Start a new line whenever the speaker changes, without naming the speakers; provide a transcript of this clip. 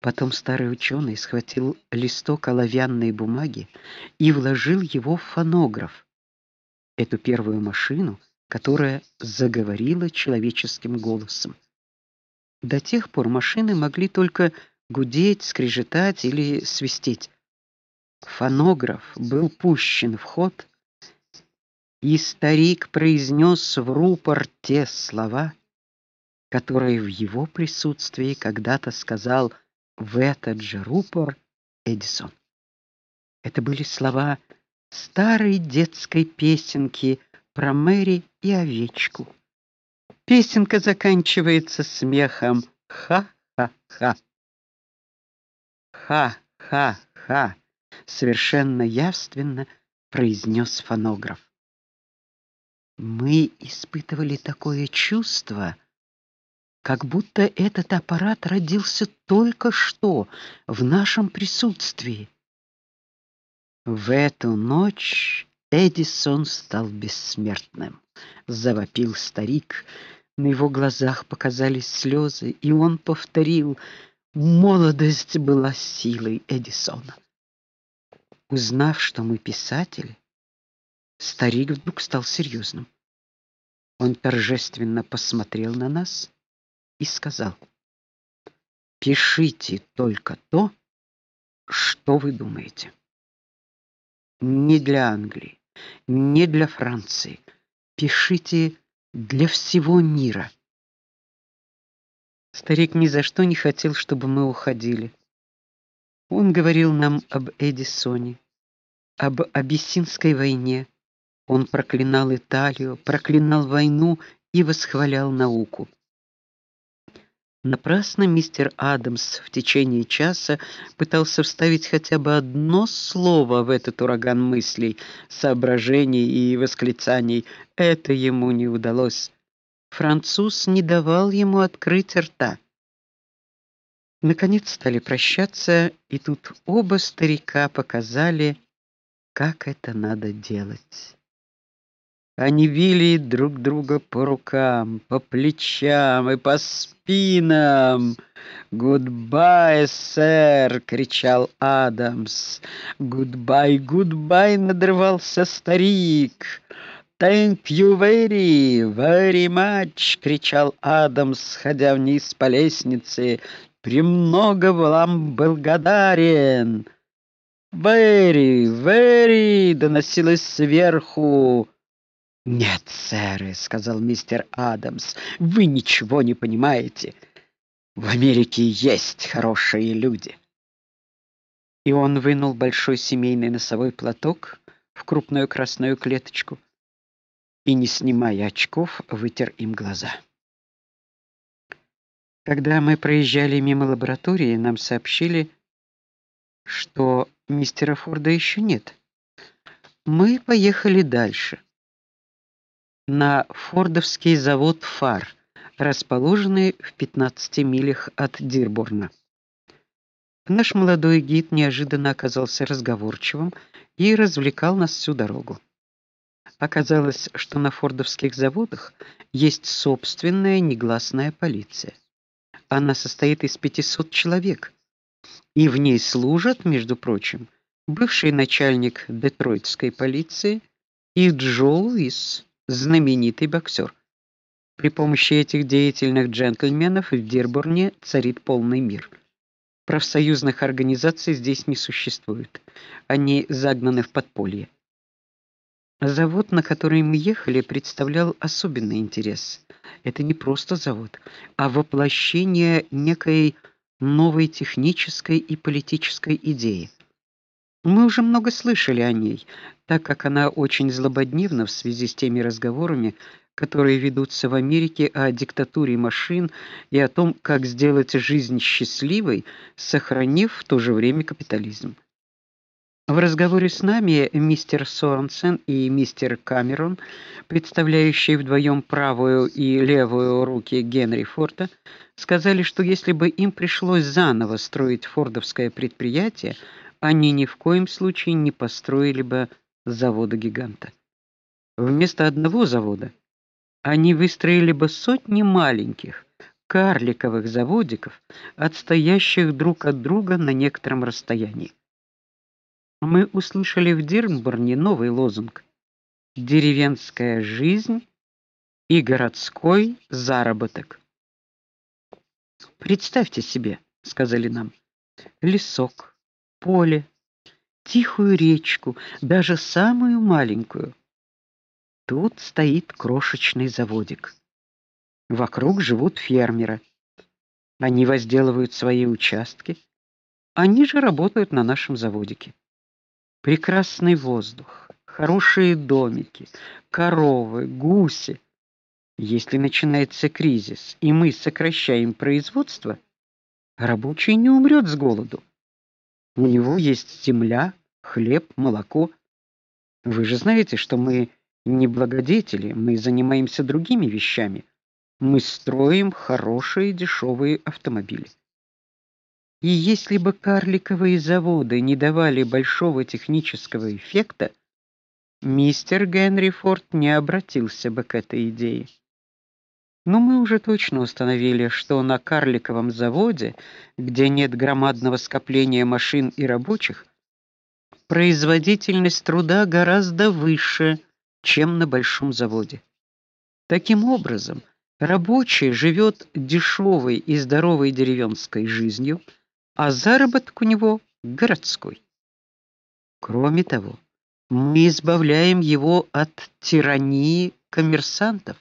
Потом старый ученый схватил листок оловянной бумаги и вложил его в фонограф. Эту первую машину, которая заговорила человеческим голосом. До тех пор машины могли только гудеть, скрежетать или свистеть. Фонограф был пущен в ход, и старик произнес в рупор те слова, которые в его присутствии когда-то сказал в этот же рупор Эдисон. Это были слова старой детской песенки про Мэри и овечку. Песенка заканчивается смехом ха-ха-ха. Ха-ха-ха, совершенно явственно произнес фонограф. Мы испытывали такое чувство, как будто этот аппарат родился только что в нашем присутствии. В эту ночь Эдисон стал бессмертным, завопил старик. На его глазах показались слезы, и он повторил: "Молодость была силой Эдисона". Узнав, что мы писатели, старик вдруг стал серьезным. Он торжественно посмотрел на нас и сказал: "Пишите только то, что вы думаете. Не для Англии, не для Франции. Пишите для всего мира. Старик ни за что не хотел, чтобы мы уходили. Он говорил нам об Эдисоне, об Абиссинской войне. Он проклинал Италию, проклинал войну и восхвалял науку. Напрасно мистер Адамс в течение часа пытался вставить хотя бы одно слово в этот ураган мыслей, соображений и восклицаний. Это ему не удалось. Француз не давал ему открыть рта. Наконец стали прощаться, и тут оба старика показали, как это надо делать. Они били друг друга по рукам, по плечам и по спинам. "Goodbye, sir!" кричал Адамс. "Goodbye, goodbye!" надрывался старик. "Thank you very, very much!" кричал Адамс, сходя вниз по лестнице. "Премного вам благодарен!" "Very, very!" доносилось сверху. Нет, сэр, сказал мистер Адамс. Вы ничего не понимаете. В Америке есть хорошие люди. И он вынул большой семейный носовой платок в крупную красную клеточку и не снимая очков, вытер им глаза. Когда мы проезжали мимо лаборатории, нам сообщили, что мистера Форда еще нет. Мы поехали дальше на Фордовский завод фар, расположенный в 15 милях от Дирборна. Наш молодой гид неожиданно оказался разговорчивым и развлекал нас всю дорогу. Оказалось, что на фордовских заводах есть собственная негласная полиция. Она состоит из 500 человек, и в ней служат, между прочим, бывший начальник детройтской полиции и Джо Луис, знаменитый боксер. При помощи этих деятельных джентльменов в Дирборне царит полный мир. Профсоюзных организаций здесь не существует. Они загнаны в подполье. Завод, на который мы ехали, представлял особенный интерес. Это не просто завод, а воплощение некой новой технической и политической идеи. Мы уже много слышали о ней, так как она очень злободневна в связи с теми разговорами, которые ведутся в Америке о диктатуре машин и о том, как сделать жизнь счастливой, сохранив в то же время капитализм. В разговоре с нами мистер Соренсен и мистер Камерон, представляющие вдвоем правую и левую руки Генри Форда, сказали, что если бы им пришлось заново строить фордовское предприятие, они ни в коем случае не построили бы завода-гиганта. Вместо одного завода они выстроили бы сотни маленьких, карликовых заводиков, отстоящих друг от друга на некотором расстоянии. Мы услышали в Дирнборне новый лозунг: деревенская жизнь и городской заработок. Представьте себе, сказали нам, лесок, поле, тихую речку, даже самую маленькую. Тут стоит крошечный заводик. Вокруг живут фермеры. Они возделывают свои участки. Они же работают на нашем заводике. Прекрасный воздух, хорошие домики, коровы, гуси. Если начинается кризис, и мы сокращаем производство, рабочий не умрет с голоду. У него есть земля, хлеб, молоко. Вы же знаете, что мы не благодетели, мы занимаемся другими вещами. Мы строим хорошие дешевые автомобили. И если бы карликовые заводы не давали большого технического эффекта, мистер Генри Форд не обратился бы к этой идее. Но мы уже точно установили, что на карликовом заводе, где нет громадного скопления машин и рабочих, производительность труда гораздо выше, чем на большом заводе. Таким образом, рабочий живет дешевой и здоровой деревенской жизнью, а заработок у него городской. Кроме того, мы избавляем его от тирании коммерсантов.